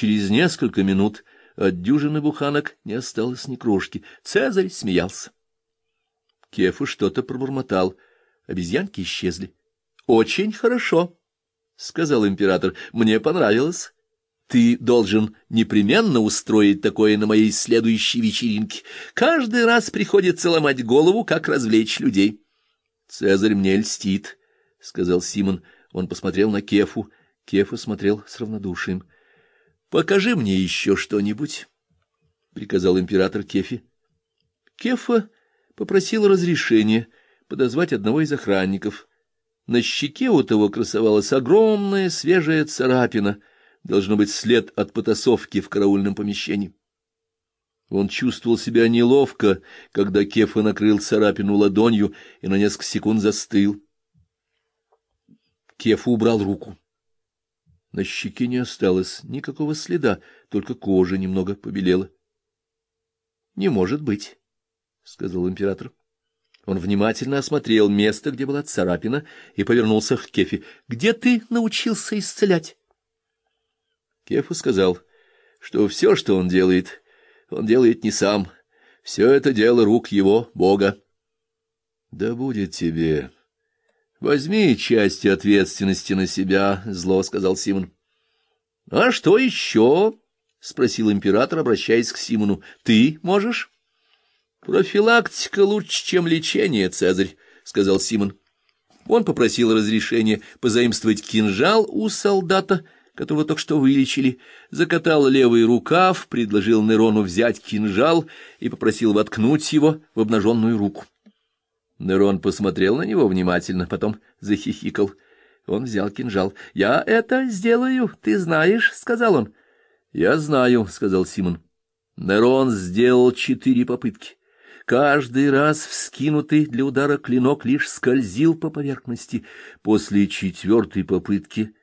Через несколько минут от дюжины буханок не осталось ни крошки. Цезарь смеялся. Кефа что-то пробормотал. Обезьянки исчезли. — Очень хорошо, — сказал император. — Мне понравилось. Ты должен непременно устроить такое на моей следующей вечеринке. Каждый раз приходится ломать голову, как развлечь людей. — Цезарь мне льстит, — сказал Симон. Он посмотрел на Кефу. Кефа смотрел с равнодушием. — Покажи мне еще что-нибудь, — приказал император Кефи. Кефа попросил разрешения подозвать одного из охранников. На щеке у того красовалась огромная свежая царапина — должно быть след от потасовки в караульном помещении. Он чувствовал себя неловко, когда Кефа накрыл царапину ладонью и на несколько секунд застыл. Кефа убрал руку. На щеке не осталось никакого следа, только кожа немного побелела. — Не может быть, — сказал император. Он внимательно осмотрел место, где была царапина, и повернулся к Кефе. — Где ты научился исцелять? Кефа сказал, что все, что он делает, он делает не сам. Все это дело рук его, Бога. — Да будет тебе. Возьми часть ответственности на себя, — зло сказал Симон. — А что еще? — спросил император, обращаясь к Симону. — Ты можешь? — Профилактика лучше, чем лечение, Цезарь, — сказал Симон. Он попросил разрешения позаимствовать кинжал у солдата, — которого только что вылечили, закатал левый рукав, предложил Нерону взять кинжал и попросил воткнуть его в обнаженную руку. Нерон посмотрел на него внимательно, потом захихикал. Он взял кинжал. — Я это сделаю, ты знаешь, — сказал он. — Я знаю, — сказал Симон. Нерон сделал четыре попытки. Каждый раз вскинутый для удара клинок лишь скользил по поверхности. После четвертой попытки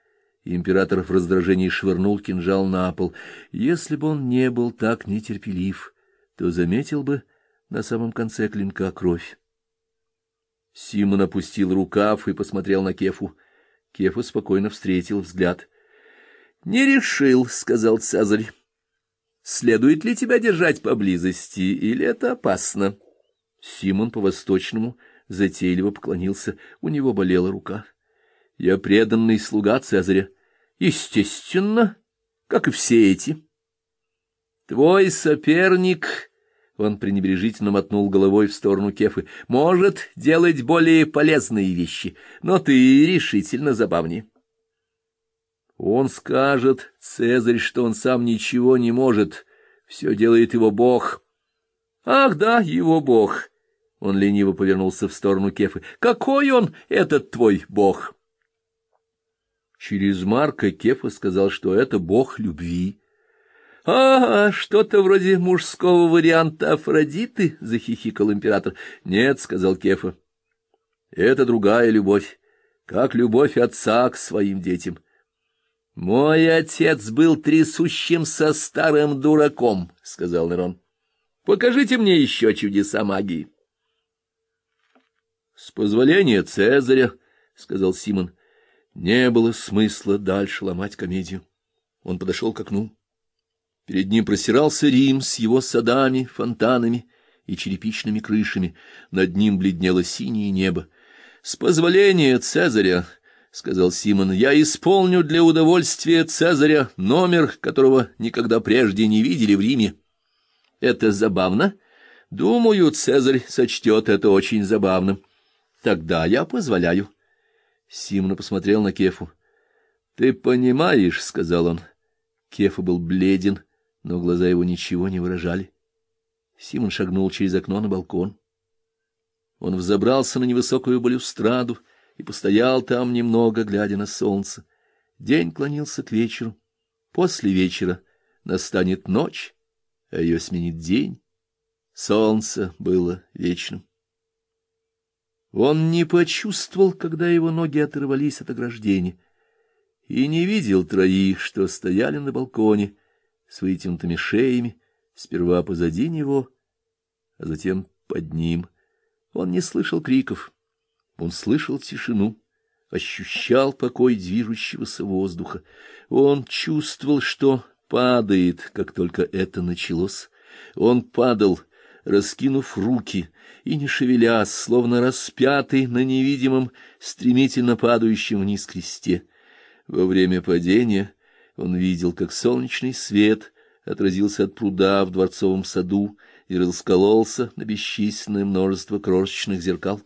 Император в раздражении швырнул кинжал на пол. Если бы он не был так нетерпелив, то заметил бы на самом конце клинка кровь. Симон опустил рукав и посмотрел на Кефу. Кефа спокойно встретил взгляд. — Не решил, — сказал Цезарь. — Следует ли тебя держать поблизости, или это опасно? Симон по-восточному затейливо поклонился. У него болела рука. — Я преданный слуга Цезаря. Естественно, как и все эти. Твой соперник, он пренебрежительно мотнул головой в сторону Кефы, может делать более полезные вещи, но ты решительно забавнее. Он скажет, Цезарь, что он сам ничего не может, все делает его бог. Ах да, его бог. Он лениво повернулся в сторону Кефы. Какой он, этот твой бог? Через Марка Кефа сказал, что это бог любви. — А, что-то вроде мужского варианта Афродиты, — захихикал император. — Нет, — сказал Кефа, — это другая любовь, как любовь отца к своим детям. — Мой отец был трясущимся старым дураком, — сказал Нерон. — Покажите мне еще чудеса магии. — С позволения Цезаря, — сказал Симон, — не было смысла дальше ломать комедию. Он подошел к окну. Перед ним просирался Рим с его садами, фонтанами и черепичными крышами. Над ним бледнело синее небо. — С позволения Цезаря, — сказал Симон, — я исполню для удовольствия Цезаря номер, которого никогда прежде не видели в Риме. — Это забавно? Думаю, Цезарь сочтет это очень забавным. Тогда я позволяю. — Симон посмотрел на Кефу. — Ты понимаешь, — сказал он. Кефа был бледен, но глаза его ничего не выражали. Симон шагнул через окно на балкон. Он взобрался на невысокую балюстраду и постоял там немного, глядя на солнце. День клонился к вечеру. После вечера настанет ночь, а ее сменит день. Солнце было вечным. Он не почувствовал, когда его ноги оторвались от ограждения, и не видел троих, что стояли на балконе с вытянутыми шеями, сперва позади него, а затем под ним. Он не слышал криков, он слышал тишину, ощущал покой движущегося воздуха. Он чувствовал, что падает, как только это началось. Он падал, раскинув руки и не шевелясь, словно распятый на невидимом, стремительно падающем вниз кресте. Во время падения он видел, как солнечный свет отразился от пруда в дворцовом саду и раскололся на бесчисленное множество крошечных зеркал.